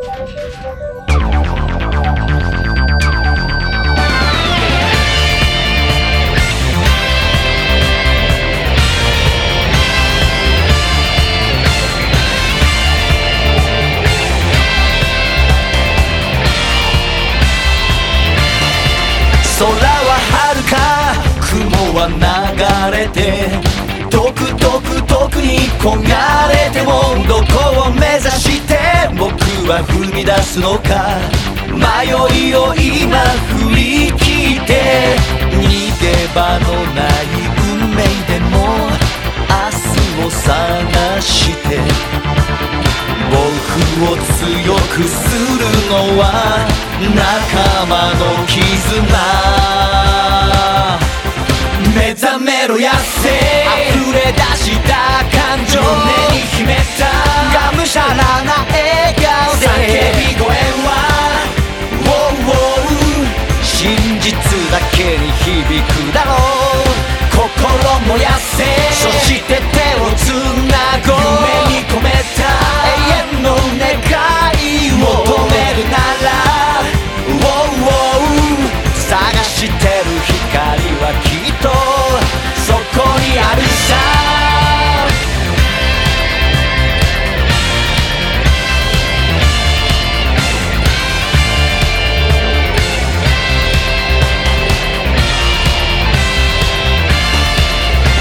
空は遥か雲は流れて遠く遠く遠くに焦がれてもどこを目指して僕踏み出すのか。迷いを今振り切って。逃げ場のない運命でも明日を探して。僕を強くするのは仲間の絆。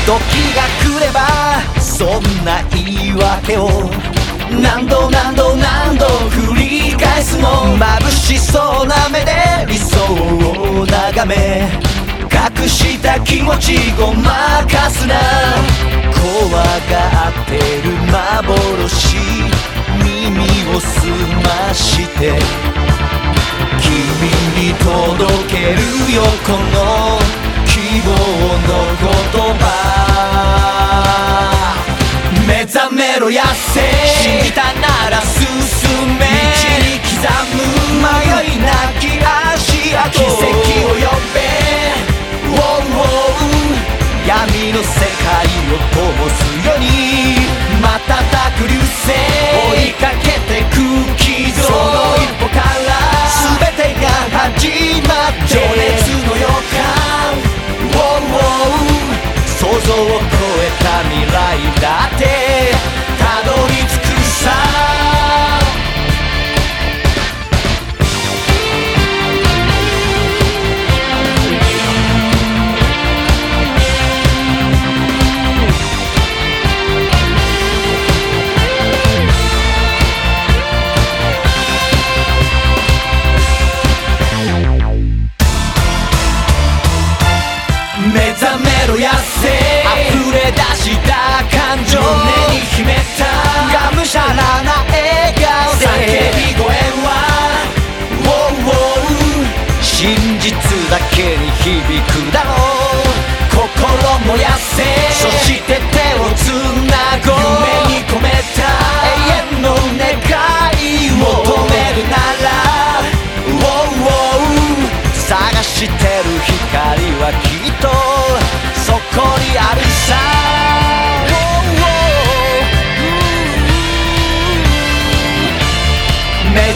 時が来ればそんな言い訳を何度何度何度繰り返すの眩しそうな目で理想を眺め隠した気持ちごまかすな怖がってる幻耳を澄やせ。信じたなら進め。道に刻む迷いなき足跡。奇跡を呼べ。Wow, wow 闇の世界を灯すように。瞬く流星。追いかけてく傷その一歩から。全てが始まって。情熱の予感。Wow, wow 想像を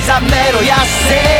wow 目覚めろやせ